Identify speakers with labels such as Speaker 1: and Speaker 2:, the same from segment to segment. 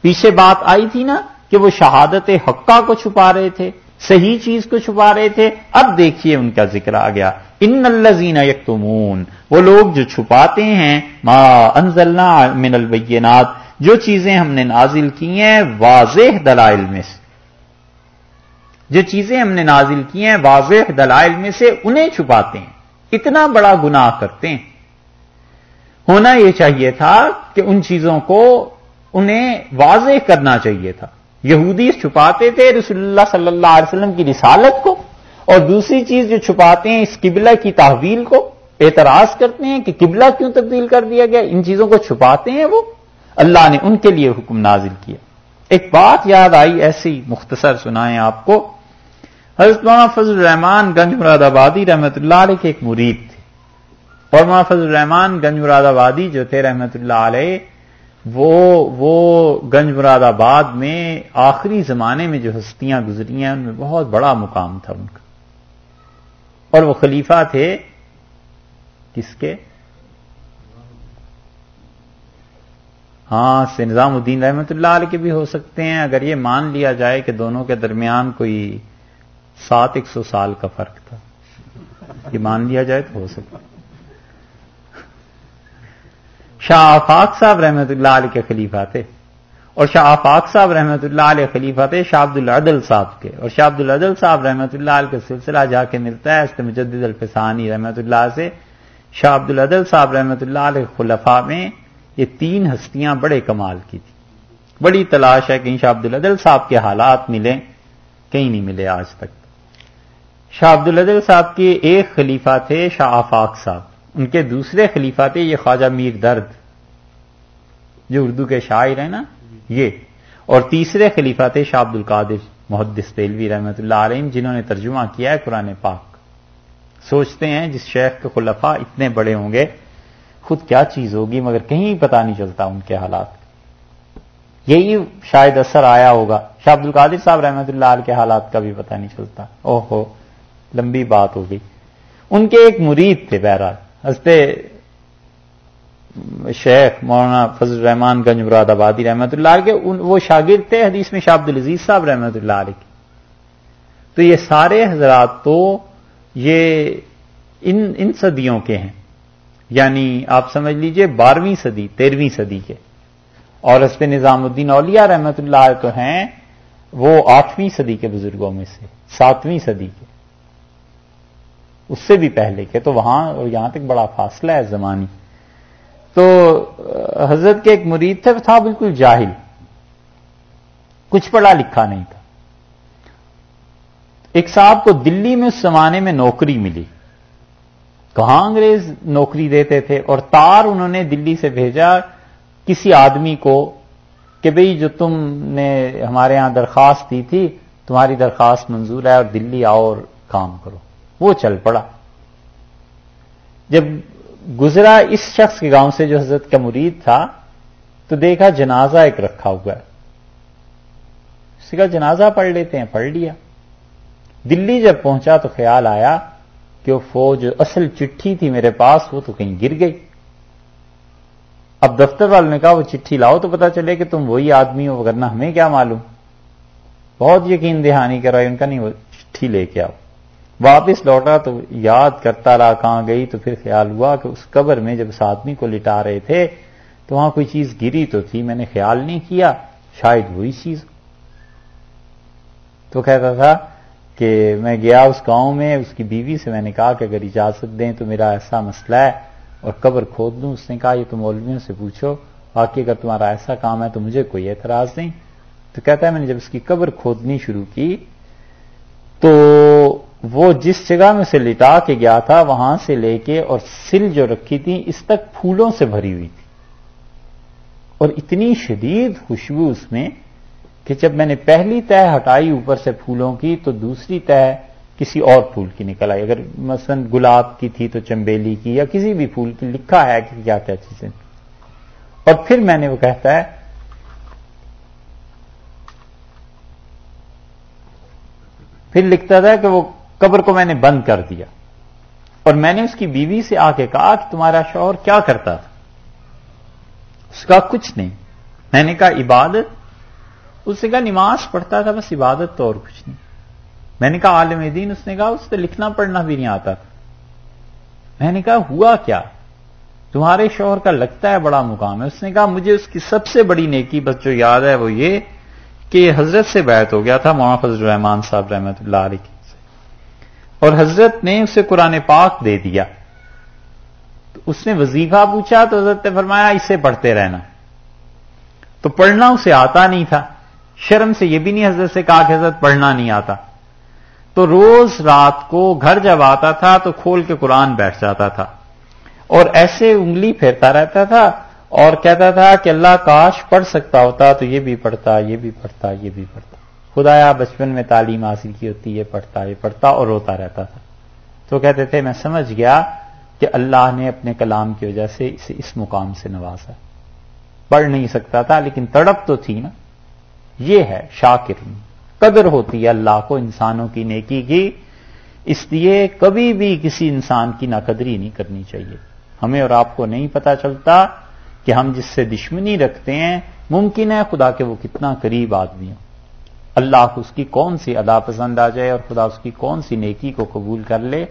Speaker 1: پیچھے بات آئی تھی نا کہ وہ شہادت حقہ کو چھپا رہے تھے، صحیح چیز کو چھپا رہے تھے۔ اب دیکھیے ان کا ذکر آ گیا۔ ان الزین یکتمون، وہ لوگ جو چھپاتے ہیں، ما انزلنا من البینات، جو چیزیں ہم نے نازل کی ہیں، واضح دلائل میں سے۔ جو چیزیں ہم نے نازل کی ہیں، واضح دلائل میں سے انہیں چھپاتے ہیں۔ اتنا بڑا گناہ کرتے ہیں۔ ہونا یہ چاہیے تھا کہ ان چیزوں کو انہیں واضح کرنا چاہیے تھا۔ یہودی چھپاتے تھے رسول اللہ صلی اللہ علیہ وسلم کی رسالت کو، اور دوسری چیز جو چھپاتے ہیں اس قبلہ کی تحویل کو، اعتراض کرتے ہیں کہ قبلہ کیوں تبدیل کر دیا گیا، ان چیزوں کو چھپاتے ہیں وہ۔ اللہ نے ان کے لیے حکم نازل کیا۔ ایک بات یاد آئی ایسی مختصر سنائیں آپ کو۔ حضرت مولانا فضل الرحمان گنج مراد آبادی رحمت اللہ علیہ کے ایک مرید تھے۔ اور مولانا فضل الرحمان گنج مراد آبادی جو تھے رحمت اللہ علیہ وہ وہ گنج مراد آباد میں آخری زمانے میں جو ہستیاں گزری ہیں، ان میں بہت بڑا مقام تھا ان کا۔ اور وہ خلیفہ تھے کس کے؟ ہاں سے نظام الدین رحمت اللہ علیہ کے بھی ہو سکتے ہیں۔ اگر یہ مان لیا جائے کہ دونوں کے درمیان کوئی سات، ایک سو سال کا فرق تھا۔ یہ مان لیا جائے تو ہو سکتا۔ شاہ آفاق صاحب رحمت اللہ علیہ کے خلیفہ تھے اور شاہ آفاق صاحب رحمت اللہ علیہ خلیفہ تھے شاہ عبد العدل صاحب کے اور شاہ عبد العدل صاحب رحمت اللہ علیہ کا سلسلہ جا کے ملتا ہے است مجدد الفسانی رحمت اللہ سے شاہ عبد العدل صاحب رحمت اللہ علیہ خلفاء میں یہ تین ہستیاں بڑے کمال کی تھی بڑی تلاش ہے کہ شاہ عبد العدل صاحب کے حالات ملیں، کہیں نہیں ملے آج تک۔ شاہ عبد العدل صاحب کے ایک خلیفہ تھے شاہ آفاق صاحب۔ ان کے دوسرے خلیفہ تھے، یہ خواجہ میر درد، جو اردو کے شاعر ہیں نا، یہ۔ اور تیسرے خلیفہ تھے شاہ عبد القادر محدث تیلوی رحمۃ اللہ علیہ جنہوں نے ترجمہ کیا ہے قرآن پاک۔ سوچتے ہیں جس شیخ کے خلفاء اتنے بڑے ہوں گے، خود کیا چیز ہوگی، مگر کہیں پتا نہیں چلتا ان کے حالات۔ یہی شاید اثر آیا ہوگا۔ شاہ عبد القادر صاحب رحمۃ اللہ علیہ کے حالات کا بھی پتہ نہیں چلتا۔ او ہو لمبی بات ہو گئی ان کے ایک مرید تھے بہرحال۔ ہنستے شیخ مولانا فضل الرحمان گنج مراد آبادی رحمۃ اللہ علیہ کے وہ شاگرد تھے حدیث میں شاہ عبد العزیز صاحب رحمۃ اللہ علیہ کی تو یہ سارے حضرات تو یہ ان ان صدیوں کے ہیں۔ یعنی آپ سمجھ لیجیے بارہویں صدی، تیرہویں صدی کے۔ اور اس نظام الدین اولیاء رحمۃ اللہ علیہ تو ہیں وہ آٹھویں صدی کے بزرگوں میں سے، ساتویں صدی کے۔ اس سے بھی پہلے کے، تو وہاں یہاں تک بڑا فاصلہ ہے زمانی۔ تو حضرت کے ایک مرید تھے تھا بالکل جاہل۔ کچھ پڑھا لکھا نہیں تھا۔ ایک صاحب کو دلی میں اس زمانے میں نوکری ملی۔ کہاں انگریز نوکری دیتے تھے؟ اور تار انہوں نے دلی سے بھیجا کسی آدمی کو کہ بھئی جو تم نے ہمارے ہاں درخواست دی تھی، تمہاری درخواست منظور ہے اور دلی آؤ اور کام کرو۔ وہ چل پڑا۔ جب گزرا اس شخص کے گاؤں سے جو حضرت کا مرید تھا، تو دیکھا جنازہ ایک رکھا ہوا ہے۔ اس کا جنازہ پڑھ لیتے ہیں، پڑھ لیا۔ دلی جب پہنچا تو خیال آیا کہ وہ فوج اصل چٹھی تھی میرے پاس، وہ تو کہیں گر گئی۔ اب دفتر والوں نے کہا، وہ چٹھی لاؤ تو پتا چلے کہ تم وہی آدمی ہو وغیرہ ہمیں کیا معلوم۔ بہت یقین دہانی کرائی، ان کا نہیں، وہ چٹھی لے کے آؤ۔ واپس لوٹا تو یاد کرتا رہا کہاں گئی تو پھر خیال ہوا کہ اس قبر میں جب اس آدمی کو لٹا رہے تھے تو وہاں کوئی چیز گری تو تھی، میں نے خیال نہیں کیا، شاید وہی چیز۔ تو کہتا تھا کہ میں گیا اس گاؤں میں، اس کی بیوی سے میں نے کہا کہ اگر اجازت دیں تو میرا ایسا مسئلہ ہے اور قبر کھود دوں۔ اس نے کہا، یہ تو مولویوں سے پوچھو باقی اگر تمہارا ایسا کام ہے تو مجھے کوئی اعتراض نہیں۔ تو کہتا ہے، میں نے جب اس کی قبر کھودنی شروع کی تو وہ جس جگہ میں اسے لٹا کے گیا تھا، وہاں سے لے کے اور سل جو رکھی تھی، اس تک پھولوں سے بھری ہوئی تھی۔ اور اتنی شدید خوشبو اس میں کہ جب میں نے پہلی تہ ہٹائی اوپر سے پھولوں کی، تو دوسری تہ کسی اور پھول کی نکل آئی۔ اگر مثلا گلاب کی تھی تو چمبیلی کی یا کسی بھی پھول کی، لکھا ہے کہ کیا کیا چیزیں۔ اور پھر میں نے وہ کہتا ہے، پھر لکھتا تھا کہ وہ قبر کو میں نے بند کر دیا۔ اور میں نے اس کی بیوی سے آ کے کہا کہ تمہارا شوہر کیا کرتا تھا؟ اس کا کچھ نہیں۔ میں نے کہا، عبادت؟ اس نے کہا، نماز پڑھتا تھا، بس عبادت تو اور کچھ نہیں۔ میں نے کہا، عالم دین، اس نے کہا، اس سے لکھنا پڑھنا بھی نہیں آتا تھا۔ میں نے کہا، ہوا کیا؟ تمہارے شوہر کا لگتا ہے بڑا مقام ہے۔ اس نے کہا، مجھے اس کی سب سے بڑی نیکی، بس جو یاد ہے وہ یہ کہ حضرت سے بیعت ہو گیا تھا مولانا فضل الرحمان صاحب رحمت اللہ علیہ سے اور حضرت نے اسے قرآن پاک دے دیا۔ تو اس نے وظیفہ پوچھا تو حضرت نے فرمایا اسے پڑھتے رہنا۔ تو پڑھنا اسے آتا نہیں تھا۔ شرم سے یہ بھی نہیں، حضرت سے کہا کہ حضرت پڑھنا نہیں آتا۔ تو روز رات کو گھر جب آتا تھا تو کھول کے قرآن بیٹھ جاتا تھا۔ اور ایسے انگلی پھیرتا رہتا تھا اور کہتا تھا کہ اللہ کاش پڑھ سکتا ہوتا تو یہ بھی پڑھتا، یہ بھی پڑھتا، یہ بھی پڑھتا۔ خدایا بچپن میں تعلیم حاصل کی ہوتی، یہ پڑھتا یہ پڑھتا اور روتا رہتا تھا۔ تو کہتے تھے، میں سمجھ گیا کہ اللہ نے اپنے کلام کی وجہ سے اسے اس مقام سے نوازا۔ پڑھ نہیں سکتا تھا، لیکن تڑپ تو تھی نا۔ یہ ہے شاکر۔ قدر ہوتی ہے اللہ کو، انسانوں کی نیکی کی۔ اس لیے کبھی بھی کسی انسان کی ناقدری نہیں کرنی چاہیے۔ ہمیں اور آپ کو نہیں پتا چلتا کہ ہم جس سے دشمنی رکھتے ہیں، ممکن ہے خدا کے وہ کتنا قریب آدمی ہو اللہ اس کی کون سی ادا پسند آ جائے اور خدا اس کی کون سی نیکی کو قبول کر لے۔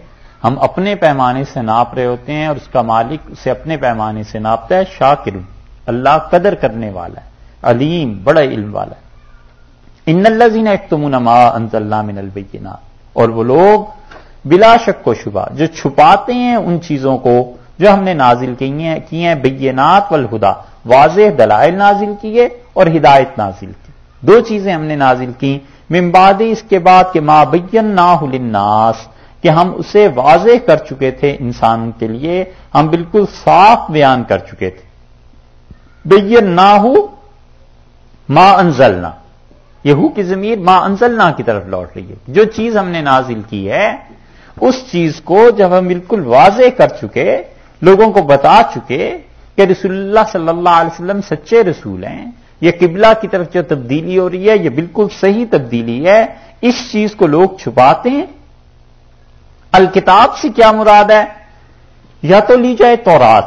Speaker 1: ہم اپنے پیمانے سے ناپ رہے ہوتے ہیں اور اس کا مالک اسے اپنے پیمانے سے ناپتا ہے، شاکر۔ اللہ قدر کرنے والا ہے، علیم، بڑا علم والا ہے۔ ان الزین اختمون ما انزل اللہ من البینات۔ اور وہ لوگ بلا شک و شبہ، جو چھپاتے ہیں ان چیزوں کو جو ہم نے نازل کی ہیں کی ہیں، بینات والہدا، واضح دلائل نازل کیے اور ہدایت نازل کی۔ دو چیزیں ہم نے نازل کی ممبادی اس کے بعد کہ ما بین نا للناس، کہ ہم اسے واضح کر چکے تھے انسان کے لیے، ہم بالکل صاف بیان کر چکے تھے۔ بین نہ ہو ما انزلنا یہ ہو کی ضمیر ما انزلنا کی طرف لوٹ رہی ہے۔ جو چیز ہم نے نازل کی ہے، اس چیز کو جب ہم بالکل واضح کر چکے، لوگوں کو بتا چکے کہ رسول اللہ صلی اللہ علیہ وسلم سچے رسول ہیں یہ قبلہ کی طرف جو تبدیلی ہو رہی ہے، یہ بالکل صحیح تبدیلی ہے۔ اس چیز کو لوگ چھپاتے ہیں۔ الکتاب سے کیا مراد ہے؟ یا تو لی جائے تورات،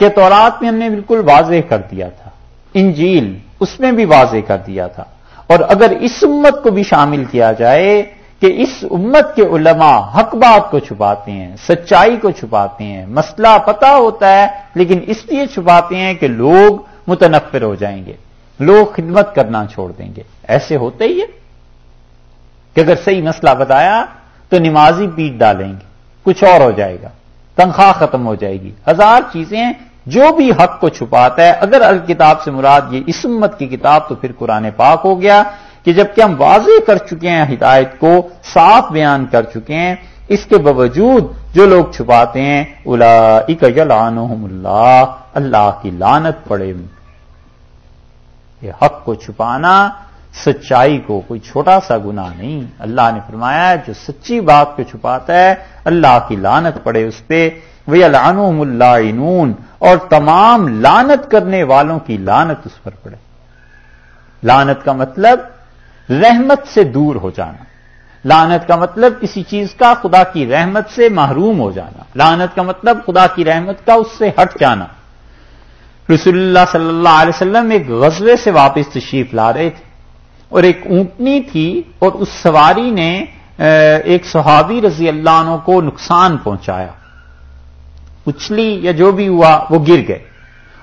Speaker 1: کہ تورات میں ہم نے بالکل واضح کر دیا تھا۔ انجیل، اس میں بھی واضح کر دیا تھا۔ اور اگر اس امت کو بھی شامل کیا جائے کہ اس امت کے علماء حق بات کو چھپاتے ہیں، سچائی کو چھپاتے ہیں، مسئلہ پتا ہوتا ہے، لیکن اس لیے چھپاتے ہیں کہ لوگ متنفر ہو جائیں گے۔ لوگ خدمت کرنا چھوڑ دیں گے۔ ایسے ہوتے ہی ہے کہ اگر صحیح مسئلہ بتایا تو نمازی پیٹ ڈالیں گے۔ کچھ اور ہو جائے گا۔ تنخواہ ختم ہو جائے گی۔ ہزار چیزیں جو بھی حق کو چھپاتا ہے، اگر الکتاب سے مراد یہ اس امت کی کتاب تو پھر قرآن پاک ہو گیا کہ جبکہ ہم واضح کر چکے ہیں، ہدایت کو صاف بیان کر چکے ہیں، اس کے باوجود جو لوگ چھپاتے ہیں الا یلعنہم اللہ اللہ کی لانت پڑے۔ یہ حق کو چھپانا، سچائی کو کوئی چھوٹا سا گنا نہیں۔ اللہ نے فرمایا جو سچی بات کو چھپاتا ہے، اللہ کی لانت پڑے اس پہ۔ وہ العنہم اللہ اور تمام لانت کرنے والوں کی لانت اس پر پڑے۔ لانت کا مطلب رحمت سے دور ہو جانا۔ لانت کا مطلب کسی چیز کا خدا کی رحمت سے محروم ہو جانا۔ لانت کا مطلب خدا کی رحمت کا اس سے ہٹ جانا۔ رسول اللہ صلی اللہ علیہ وسلم ایک غزلے سے واپس تشریف لا رہے تھے اور ایک اونٹنی تھی اور اس سواری نے ایک صحابی رضی اللہ عنہ کو نقصان پہنچایا۔ اچھلی یا جو بھی ہوا وہ گر گئے۔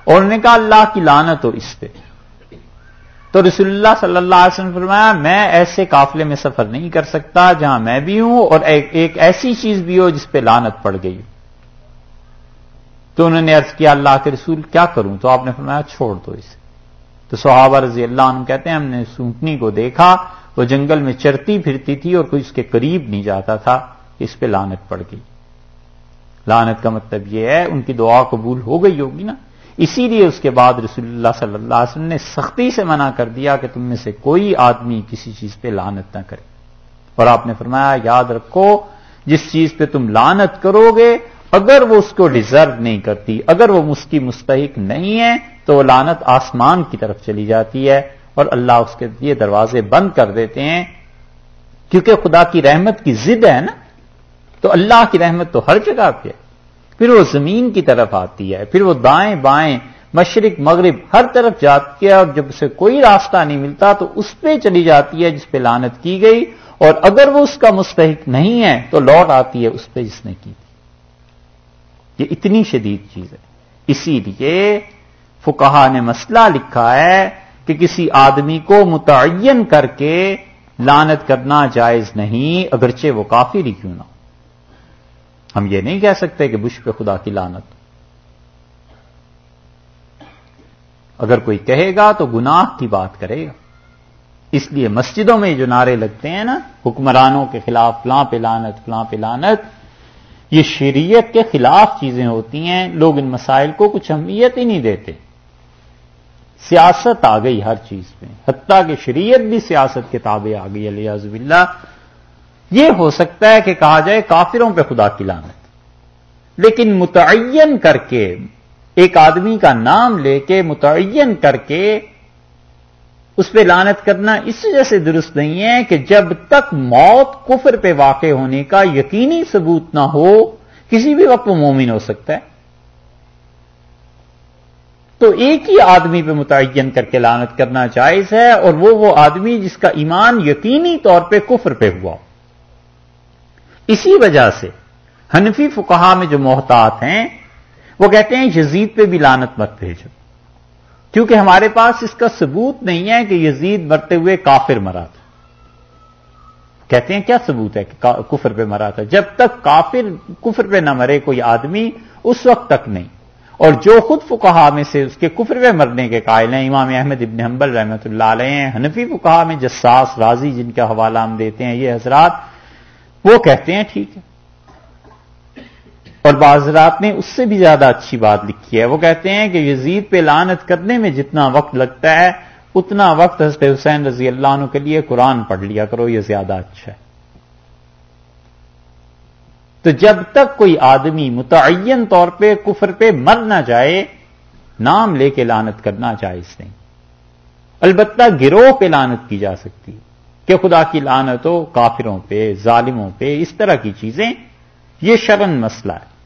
Speaker 1: اور انہوں نے کہا، اللہ کی لانت ہو اس پہ۔ تو رسول اللہ صلی اللہ علیہ وسلم فرمایا، میں ایسے قافلے میں سفر نہیں کر سکتا جہاں میں بھی ہوں اور ایک ایسی چیز بھی ہو جس پہ لانت پڑ گئی تو انہوں نے عرض کیا، اللہ کے رسول کیا کروں؟ تو آپ نے فرمایا، چھوڑ دو اسے۔ تو صحابہ رضی اللہ عنہ کہتے ہیں، ہم نے سونٹنی کو دیکھا، وہ جنگل میں چرتی پھرتی تھی اور کوئی اس کے قریب نہیں جاتا تھا، اس پہ لانت پڑ گئی۔ لانت کا مطلب یہ ہے، ان کی دعا قبول ہو گئی ہوگی نا۔ اسی لیے اس کے بعد رسول اللہ صلی اللہ علیہ وسلم نے سختی سے منع کر دیا کہ تم میں سے کوئی آدمی کسی چیز پہ لانت نہ کرے۔ اور آپ نے فرمایا، یاد رکھو، جس چیز پہ تم لانت کرو گے اگر وہ اس کو ڈیزرو نہیں کرتی، اگر وہ اس کی مستحق نہیں ہے، تو وہ لانت آسمان کی طرف چلی جاتی ہے اور اللہ اس کے یہ دروازے بند کر دیتے ہیں۔ کیونکہ خدا کی رحمت کی ضد ہے نا، تو اللہ کی رحمت تو ہر جگہ پہ ہے۔ پھر وہ زمین کی طرف آتی ہے، پھر وہ دائیں بائیں، مشرق، مغرب، ہر طرف جاتی ہے اور جب اسے کوئی راستہ نہیں ملتا تو اس پہ چلی جاتی ہے جس پہ لانت کی گئی۔ اور اگر وہ اس کا مستحق نہیں ہے تو لوٹ آتی ہے اس پہ جس نے کی یہ اتنی شدید چیز ہے۔ اسی لیے فکہ نے مسئلہ لکھا ہے کہ کسی آدمی کو متعین کر کے لانت کرنا جائز نہیں، اگرچہ وہ کافی ہی کیوں نہ ہو۔ ہم یہ نہیں کہہ سکتے کہ بش پہ خدا کی لانت اگر کوئی کہے گا تو گناہ کی بات کرے گا۔ اس لیے مسجدوں میں جو نعرے لگتے ہیں نا، حکمرانوں کے خلاف فلاں پہ لانت فلاں پہ لانت یہ شریعت کے خلاف چیزیں ہوتی ہیں، لوگ ان مسائل کو کچھ اہمیت ہی نہیں دیتے۔ سیاست آ گئی ہر چیز میں۔ حتیٰ کہ شریعت بھی سیاست کے تابع آ گئی علیہ اللہ یہ ہو سکتا ہے کہ کہا جائے کافروں پہ خدا کی لانت لیکن متعین کر کے، ایک آدمی کا نام لے کے متعین کر کے اس پہ لانت کرنا اس وجہ سے درست نہیں ہے کہ جب تک موت کفر پہ واقع ہونے کا یقینی ثبوت نہ ہو، کسی بھی وقت وہ مومن ہو سکتا ہے۔ تو ایک ہی آدمی پہ متعین کر کے لانت کرنا جائز ہے اور وہ وہ آدمی جس کا ایمان یقینی طور پہ کفر پہ ہوا۔ اسی وجہ سے حنفی فکہ میں جو محتاط ہیں، وہ کہتے ہیں یزید پہ بھی لانت مت بھیجو۔ کیونکہ ہمارے پاس اس کا ثبوت نہیں ہے کہ یزید مرتے ہوئے کافر مرا تھا۔ کہتے ہیں کیا ثبوت ہے کہ کفر پہ مرا تھا؟ جب تک کافر کفر پہ نہ مرے کوئی آدمی، اس وقت تک نہیں۔ اور جو خود فکہ میں سے اس کے کفر پہ مرنے کے قائل ہیں، امام احمد ابن حنبل رحمۃ اللہ علیہ ہیں۔ حنفی فکہ میں جساس راضی جن کا حوالہ ہم دیتے ہیں، یہ حضرات وہ کہتے ہیں ٹھیک ہے۔ اور بازرات نے اس سے بھی زیادہ اچھی بات لکھی ہے۔ وہ کہتے ہیں کہ یزید پہ لانت کرنے میں جتنا وقت لگتا ہے، اتنا وقت حضرت حسین رضی اللہ عنہ کے لیے قرآن پڑھ لیا کرو، یہ زیادہ اچھا ہے۔ تو جب تک کوئی آدمی متعین طور پہ کفر پہ مر نہ جائے، نام لے کے لانت کرنا جائز نہیں۔ البتہ گروہ پہ لانت کی جا سکتی کہ خدا کی لانت ہو کافروں پہ، ظالموں پہ، اس طرح کی چیزیں، یہ شرن مسئلہ ہے۔